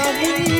Against our will.